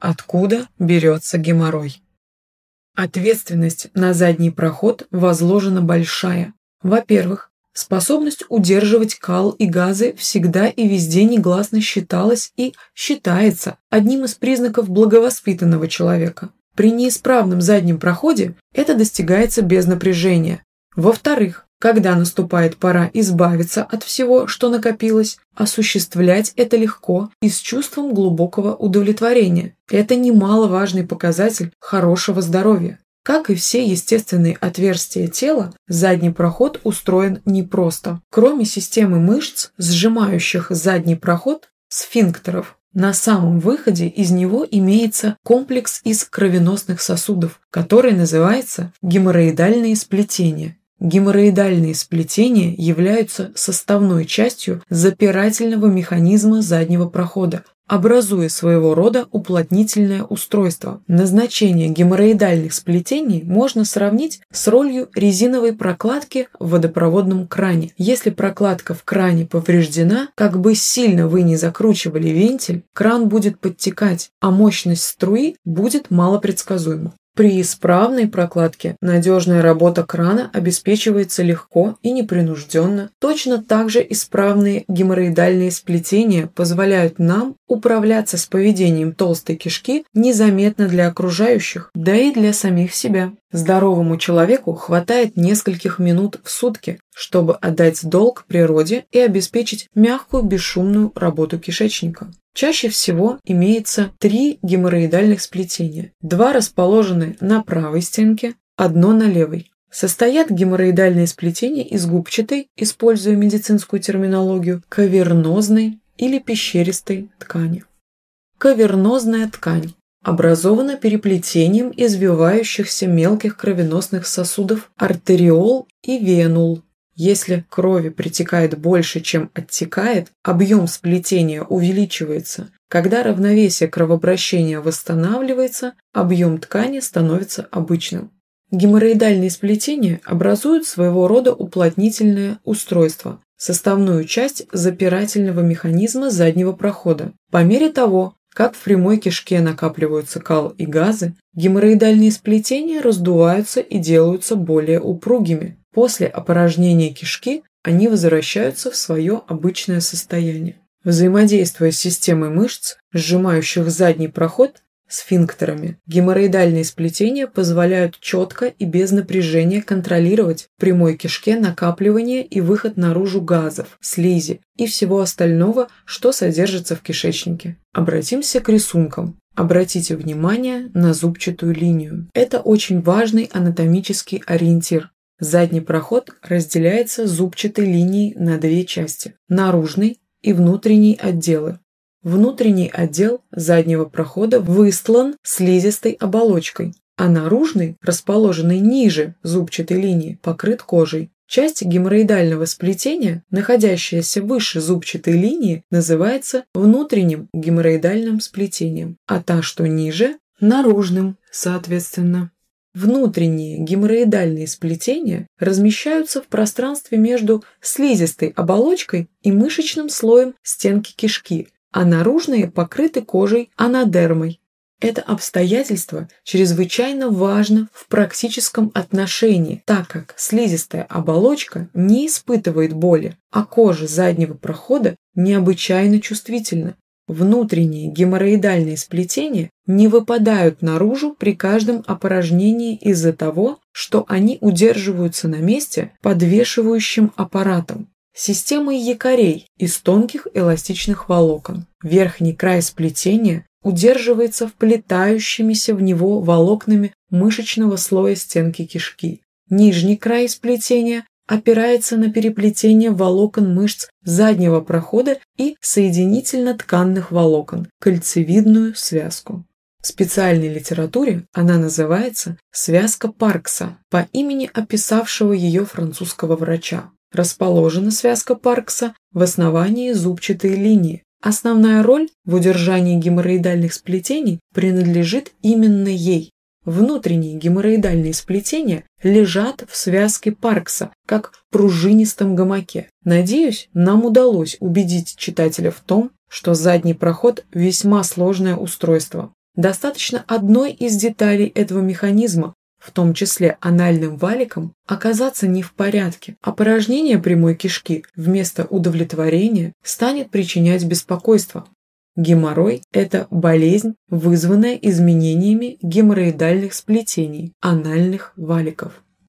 Откуда берется геморрой? Ответственность на задний проход возложена большая. Во-первых, способность удерживать кал и газы всегда и везде негласно считалась и считается одним из признаков благовоспитанного человека. При неисправном заднем проходе это достигается без напряжения. Во-вторых, когда наступает пора избавиться от всего, что накопилось, осуществлять это легко и с чувством глубокого удовлетворения. Это немаловажный показатель хорошего здоровья. Как и все естественные отверстия тела, задний проход устроен непросто. Кроме системы мышц, сжимающих задний проход, сфинктеров, на самом выходе из него имеется комплекс из кровеносных сосудов, который называется геморроидальные сплетения. Геморроидальные сплетения являются составной частью запирательного механизма заднего прохода, образуя своего рода уплотнительное устройство. Назначение геморроидальных сплетений можно сравнить с ролью резиновой прокладки в водопроводном кране. Если прокладка в кране повреждена, как бы сильно вы ни закручивали вентиль, кран будет подтекать, а мощность струи будет малопредсказуема. При исправной прокладке надежная работа крана обеспечивается легко и непринужденно. Точно так же исправные геморроидальные сплетения позволяют нам управляться с поведением толстой кишки незаметно для окружающих, да и для самих себя. Здоровому человеку хватает нескольких минут в сутки, чтобы отдать долг природе и обеспечить мягкую бесшумную работу кишечника. Чаще всего имеется три геморроидальных сплетения. Два расположены на правой стенке, одно на левой. Состоят геморроидальные сплетения из губчатой, используя медицинскую терминологию, кавернозной или пещеристой ткани. Кавернозная ткань образована переплетением извивающихся мелких кровеносных сосудов артериол и венул, если крови притекает больше, чем оттекает, объем сплетения увеличивается. Когда равновесие кровообращения восстанавливается, объем ткани становится обычным. Геморроидальные сплетения образуют своего рода уплотнительное устройство, составную часть запирательного механизма заднего прохода. По мере того, как в прямой кишке накапливаются кал и газы, геморроидальные сплетения раздуваются и делаются более упругими. После опорожнения кишки они возвращаются в свое обычное состояние. Взаимодействуя с системой мышц, сжимающих задний проход, сфинктерами, геморроидальные сплетения позволяют четко и без напряжения контролировать в прямой кишке накапливание и выход наружу газов, слизи и всего остального, что содержится в кишечнике. Обратимся к рисункам. Обратите внимание на зубчатую линию. Это очень важный анатомический ориентир. Задний проход разделяется зубчатой линией на две части – наружный и внутренний отделы. Внутренний отдел заднего прохода выстлан слизистой оболочкой, а наружный, расположенный ниже зубчатой линии, покрыт кожей. Часть геморроидального сплетения, находящаяся выше зубчатой линии, называется внутренним геморроидальным сплетением, а та, что ниже – наружным, соответственно. Внутренние геморроидальные сплетения размещаются в пространстве между слизистой оболочкой и мышечным слоем стенки кишки, а наружные покрыты кожей анадермой. Это обстоятельство чрезвычайно важно в практическом отношении, так как слизистая оболочка не испытывает боли, а кожа заднего прохода необычайно чувствительна, Внутренние геморроидальные сплетения не выпадают наружу при каждом опорожнении из-за того, что они удерживаются на месте подвешивающим аппаратом. Системой якорей из тонких эластичных волокон. Верхний край сплетения удерживается вплетающимися в него волокнами мышечного слоя стенки кишки. Нижний край сплетения опирается на переплетение волокон мышц заднего прохода и соединительно-тканных волокон, кольцевидную связку. В специальной литературе она называется «связка Паркса» по имени описавшего ее французского врача. Расположена связка Паркса в основании зубчатой линии. Основная роль в удержании геморроидальных сплетений принадлежит именно ей. Внутренние геморроидальные сплетения лежат в связке Паркса, как в пружинистом гамаке. Надеюсь, нам удалось убедить читателя в том, что задний проход – весьма сложное устройство. Достаточно одной из деталей этого механизма, в том числе анальным валиком, оказаться не в порядке, а порожнение прямой кишки вместо удовлетворения станет причинять беспокойство. Геморрой – это болезнь, вызванная изменениями геморроидальных сплетений анальных валиков.